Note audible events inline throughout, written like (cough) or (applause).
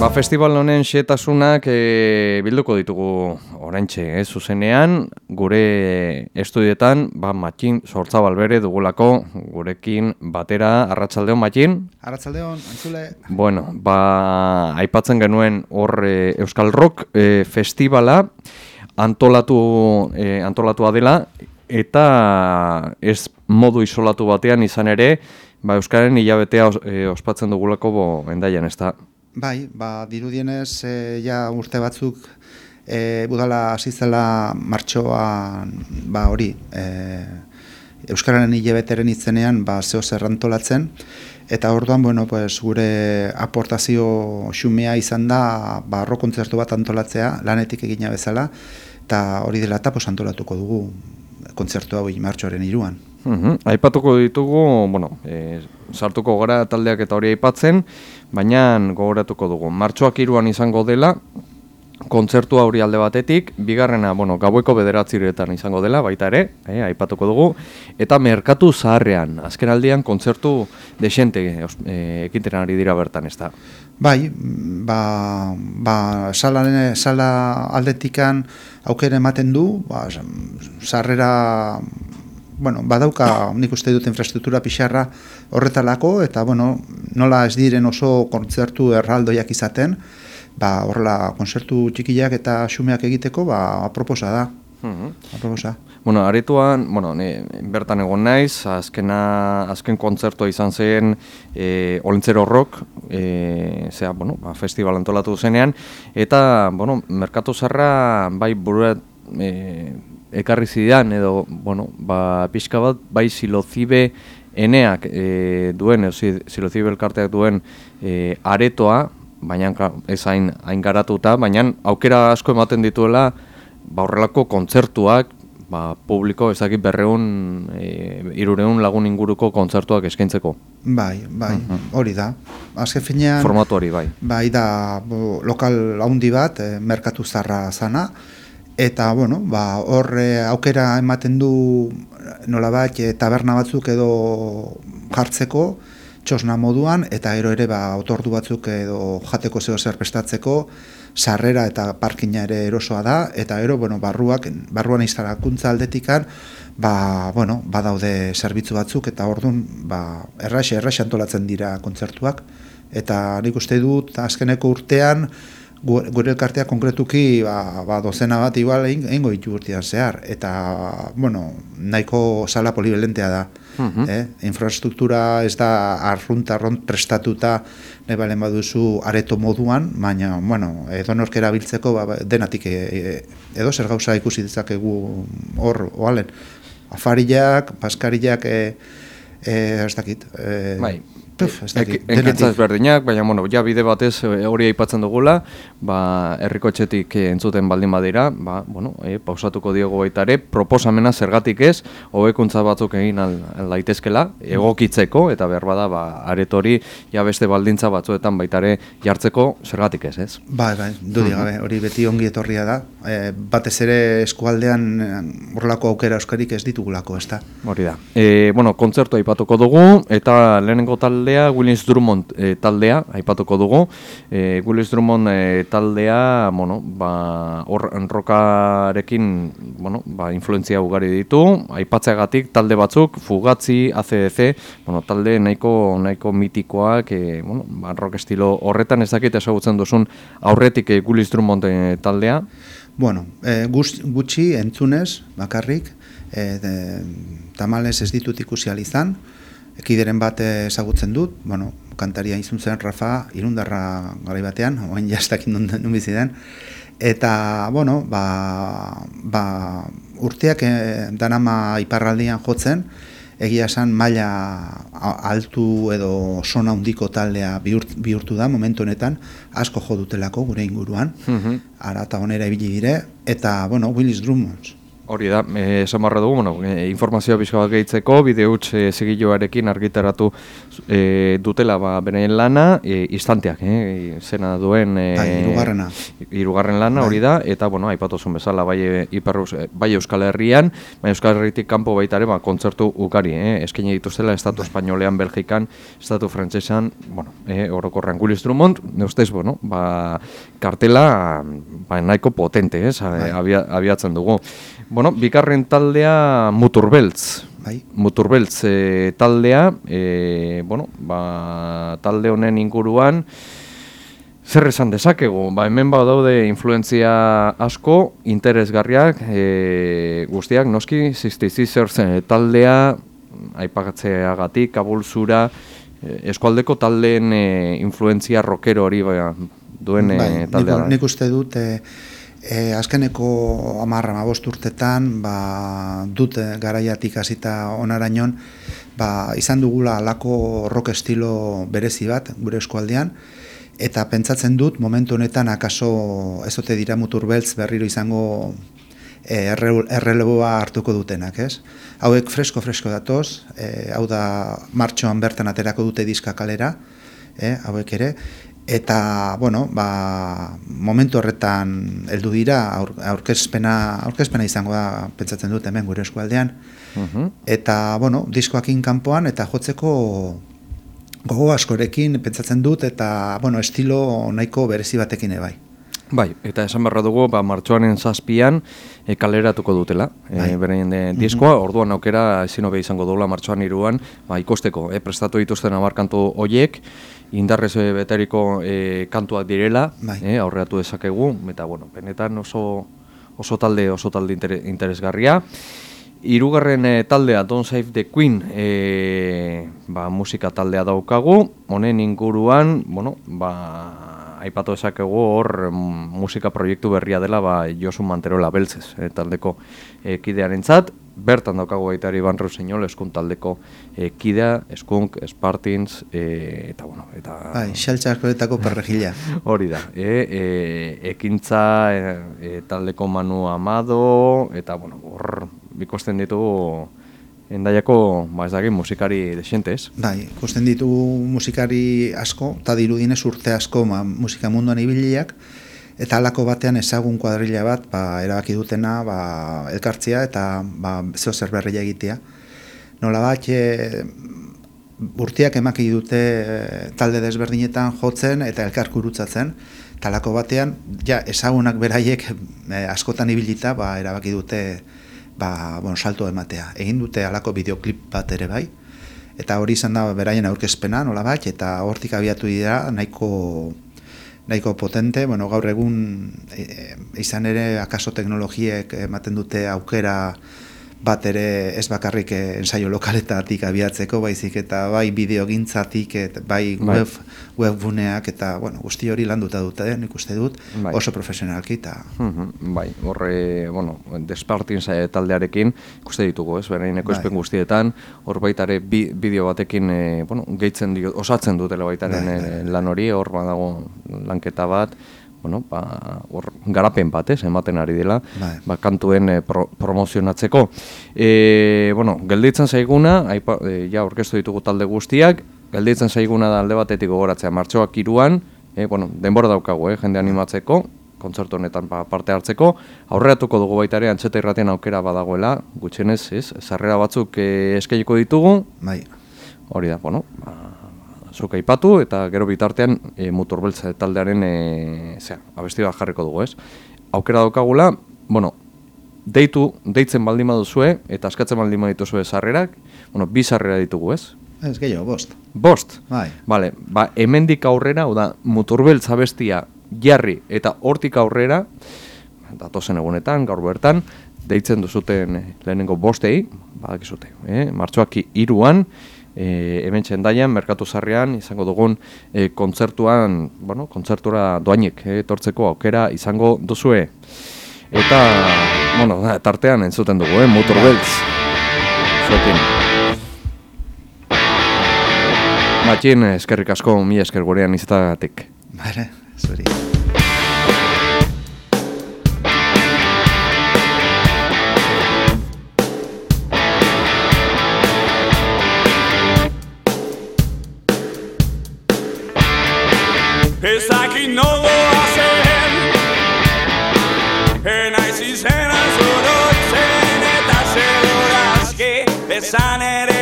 Ba, festival honen xetasunak e, bilduko ditugu oraintxe, eh, zuzenean, gure estudietan, ba, matxin sortza balbere dugulako, gurekin batera, arratsaldeon matxin? Arratsaldeon, antzule. Bueno, ba, aipatzen genuen hor e, Euskal Rock e, festivala antolatu, e, antolatua dela, eta ez modu isolatu batean izan ere, ba, Euskaren hilabetea e, ospatzen dugulako bo, endaian, ez da? Bai, ba, dirudienez, e, ja urte batzuk e, budala asizela martxoan, ba, hori, e, Euskararen hilabeteren itzenean, ba, zeo zerrantolatzen, eta orduan, bueno, pues, gure aportazio xumea izan da, ba, kontzertu bat antolatzea, lanetik egina bezala, eta hori dela eta antolatuko dugu kontzertu hau martxoaren iruan. Uhum. Aipatuko ditugu, bueno, e, sartuko gara taldeak eta hori aipatzen, baina gogoratuko dugu. Martxoak iruan izango dela, kontzertu hori alde batetik, bigarrena, bueno, gaueko bederatziretan izango dela, baita ere, eh, aipatuko dugu, eta merkatu zaharrean, azken aldian, kontzertu desente e, ekinteren ari dira bertan, ez da? Bai, ba, ba sala, sala aldetikan aukera ematen du, ba, sarrera bueno, badauka nik uste dut infrastruktura pixarra horretalako, eta bueno, nola ez diren oso kontzertu erraldoiak izaten, ba, horrela kontzertu txikiak eta xumeak egiteko, ba, aproposa da. Mhm. Aproposa. Bueno, arituan, bueno, ne, bertan egon naiz, azkena, azken kontzertua izan zen e, Olentzero Rock, e, zera, bueno, ba, festival antolatu zenean, eta, bueno, Merkatu Zarra, bai, buruet, e, ekarri zidan edo bueno, ba, pixka bat bai silozibe eneak e, duen, edo silozibe elkarteak duen e, aretoa, baina ez hain, hain garatuta, baina aukera asko ematen dituela ba, horrelako kontzertuak, ba, publiko ezakit berreun, e, irureun lagun inguruko kontzertuak eskaintzeko. Bai, bai, hori da. Azken finean... Formatu hori, bai. Bai, da, lokal haundi bat, e, merkatu zarra zana, Eta, bueno, ba, horre aukera ematen du nolabait e, taberna batzuk edo jartzeko, txosna moduan, eta ero ere ba, otordu batzuk edo jateko zeo zer prestatzeko, sarrera eta parkina ere erosoa da, eta ero, bueno, barruak, barruan iztarakuntza aldetikan, ba, bueno, badaude zerbitzu batzuk, eta orduan, ba, erraxe, erraxe antolatzen dira kontzertuak, eta nik uste dut, azkeneko urtean, gure elkartea konkretuki ba, ba dozena bat igual egingo ditu urtean zehar eta bueno, nahiko sala polivalentea da mhm. eh? infrastruktura ez da arrunt arrunt prestatuta nahi balen baduzu areto moduan baina bueno, edo nork erabiltzeko ba, denatik e, e, edo zer gauza ikusi dezakegu hor oalen afariak, paskariak e, e, ez dakit e, bai Enkitza ezberdinak, baina bueno, ja bide batez eh, hori aipatzen dugula, ba, herriko etxetik eh, entzuten baldin badira, ba, bueno, e, pausatuko diogo baita ere, proposamena zergatik ez, hobekuntza batzuk egin daitezkela, egokitzeko, eta behar bada, ba, aretori, ja beste baldintza batzuetan baita ere jartzeko zergatik ez, ez? Bai, bai, dudi gabe, hori beti ongi etorria da, e, batez ere eskualdean horrelako aukera euskarik ez ditugulako, ez da? Hori da. E, bueno, kontzertu aipatuko dugu, eta lehenengo talde taldea, Willis Drummond e, taldea, aipatuko dugu. E, Willis Drummond e, taldea, bueno, ba, hor rokarekin, bueno, ba, influenzia ugari ditu. Aipatzeagatik talde batzuk, Fugatzi, ACDC, bueno, talde nahiko nahiko mitikoak, e, bueno, ba, rock estilo horretan ezakit ezagutzen duzun aurretik e, Willis Drummond e, taldea. Bueno, e, gutxi entzunez, bakarrik, e, de, tamales ez ditut ikusi izan, ekideren bat ezagutzen dut, bueno, kantaria izun zen Rafa, irundarra garai batean, oain jastak indun den bizi den, eta, bueno, ba, ba, urteak eh, danama iparraldian jotzen, egia esan maila altu edo sona handiko taldea bihurtu da momentu honetan, asko jo dutelako gure inguruan, mm -hmm. ara eta onera ibili dire, eta, bueno, Willis Drummond, Hori da, eh, esan barra dugu, bueno, e, informazioa bizkoa gehitzeko, bideo huts e, argitaratu e, dutela ba, beneien lana, e, instanteak, e, zena duen... E, bai, irugarrena. Irugarren lana, bai. hori da, eta, bueno, aipatuzun bezala, bai, iparruz, bai Euskal Herrian, bai Euskal Herritik kanpo baitare, ba, kontzertu ukari, eh, eskaini dituzela, Estatu bai. Espainolean, Belgikan, Estatu Frantzesan, bueno, e, orokorrean Willis Drummond, neustez, bueno, ba, kartela, ba, nahiko potente, eh, bai. abiatzen dugu. Bueno, bikarren taldea Muturbeltz. Bai. Muturbeltz e, taldea, e, bueno, ba, talde honen inguruan, zer esan dezakegu? Ba, hemen ba daude influentzia asko, interesgarriak, e, guztiak, noski, 66ers taldea, aipatzeagatik, kabulzura, eskualdeko taldeen e, influentzia rockero hori ba, duen bai, taldea. Nik, nik uste dut, e, E, azkeneko amarra mabost urtetan, ba, dut garaiatik hasita onarainon, ba, izan dugula alako rock estilo berezi bat, gure eskualdean, eta pentsatzen dut, momentu honetan akaso ezote dira mutur beltz berriro izango e, erreleboa hartuko dutenak, ez? Hauek fresko-fresko datoz, e, hau da martxoan bertan aterako dute diska kalera, e, hauek ere, eta bueno, ba, momentu horretan heldu dira aurkezpena aurkezpena izango da pentsatzen dut hemen gure eskualdean uh eta bueno, diskoakin kanpoan eta jotzeko gogo askorekin pentsatzen dut eta bueno, estilo nahiko berezi batekin bai. Bai, eta esan berra dugu, ba, martxoanen zazpian e, kaleratuko dutela, e, bai. beraien de, diskoa, orduan aukera ezin hobe izango dula martxoan iruan, ba, ikosteko, e, prestatu dituzten abarkantu hoiek, indarrez beteriko e, kantuak direla, bai. e, aurreatu dezakegu, eta bueno, benetan oso, oso talde oso talde interesgarria. Hirugarren e, taldea Don't Save the Queen e, ba, musika taldea daukagu, honen inguruan, bueno, ba, aipatu ezakegu hor musika proiektu berria dela ba, Josu Manterola beltzez e, taldeko e, kidearen zat, bertan daukago baita ere Iban Ruseñol eskun taldeko e, kidea, eskunk, espartins, e, eta bueno, eta... Bai, xaltxaskoetako perregila. (laughs) Hori da, e, e, ekintza e, taldeko Manu Amado, eta bueno, hor bikosten ditugu endaiako, ba ez dagin, musikari desente, ez? Bai, ikusten ditu musikari asko, eta dirudinez urte asko ma, musika munduan ibiliak, Eta alako batean ezagun kuadrilla bat, ba, erabaki dutena, ba, elkartzia eta ba, zeo zer berria egitea. Nola bat, e, burtiak emaki dute e, talde desberdinetan jotzen eta elkarkurutzatzen. Talako batean, ja, ezagunak beraiek e, askotan ibilita, ba, erabaki dute ba, bon, salto ematea. Egin dute alako bideoklip bat ere bai. Eta hori izan da beraien aurkezpena, nola bat, eta hortik abiatu dira nahiko nahiko potente, bueno, gaur egun e, izan ere akaso teknologiek ematen dute aukera bat ere ez bakarrik eh, ensaio lokaletatik abiatzeko, baizik eta bai bideogintzatik, et, bai, bai web, webbuneak eta bueno, guzti hori landuta dute, eh, nik uste dut, bai. oso profesionalki eta... bai, horre, bueno, despartin taldearekin, ikuste ditugu, ez, beraineko bai. guztietan, hor baitare bi, bideo batekin, e, bueno, gehitzen dio, osatzen dutela baitaren bai, bai. lan hori, hor badago lanketa bat, bueno, ba, or, garapen bat, ez, ematen ari dela, bai. ba, kantuen e, promozionatzeko. E, bueno, gelditzen zaiguna, aipa, e, ja, orkestu ditugu talde guztiak, gelditzen zaiguna da alde batetik gogoratzea, martxoak iruan, e, bueno, denbora daukagu, eh, jende animatzeko, kontzertu honetan ba, parte hartzeko, aurreatuko dugu baita ere, antxeta irratean aukera badagoela, gutxenez, ez, zarrera batzuk e, eskaiko ditugu, bai. hori da, bueno, ba, zuk aipatu eta gero bitartean e, muturbeltza taldearen e, zera, abesti bat jarriko dugu, ez? Aukera daukagula, bueno, deitu, deitzen baldin baduzue eta askatzen baldin badituzue sarrerak, bueno, bi sarrera ditugu, ez? Ez gehiago, bost. Bost? Bai. Vale, ba, hemendik aurrera, oda, muturbeltza bestia jarri eta hortik aurrera, datozen egunetan, gaur bertan, deitzen duzuten lehenengo bostei, badakizute, eh? martxoak iruan, e, hemen txendaian, merkatu zarrean, izango dugun e, kontzertuan, bueno, kontzertura doainek e, etortzeko aukera izango duzue. Eta, bueno, tartean entzuten dugu, eh, Motor Belts. Zuekin. Matxin, eskerrik asko, mi esker gurean izatatik. Bare, zuri.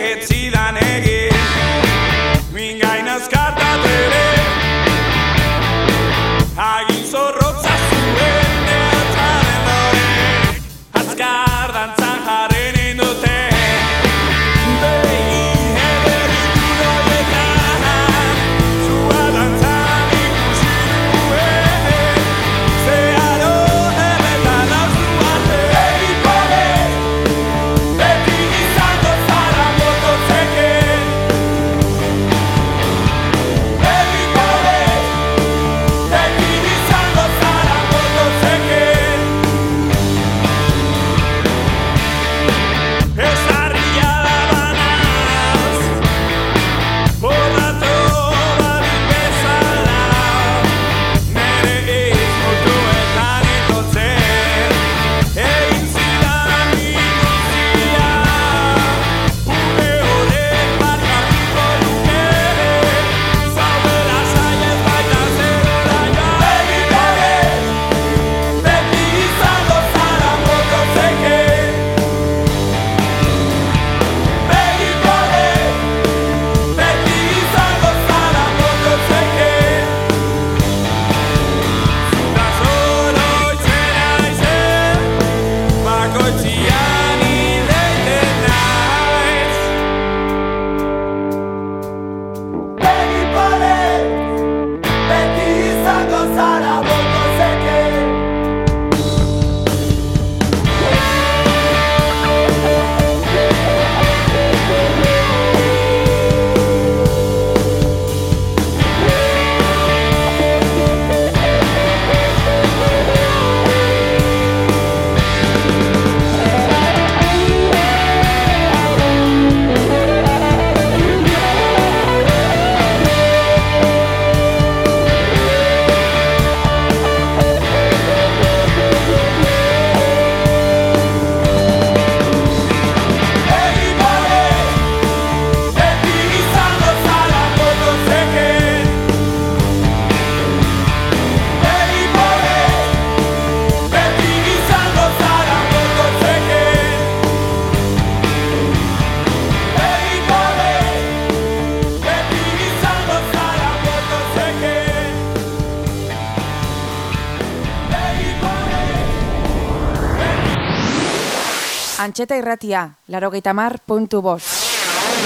Esan Antxeta irratia, larogeita mar puntu bost.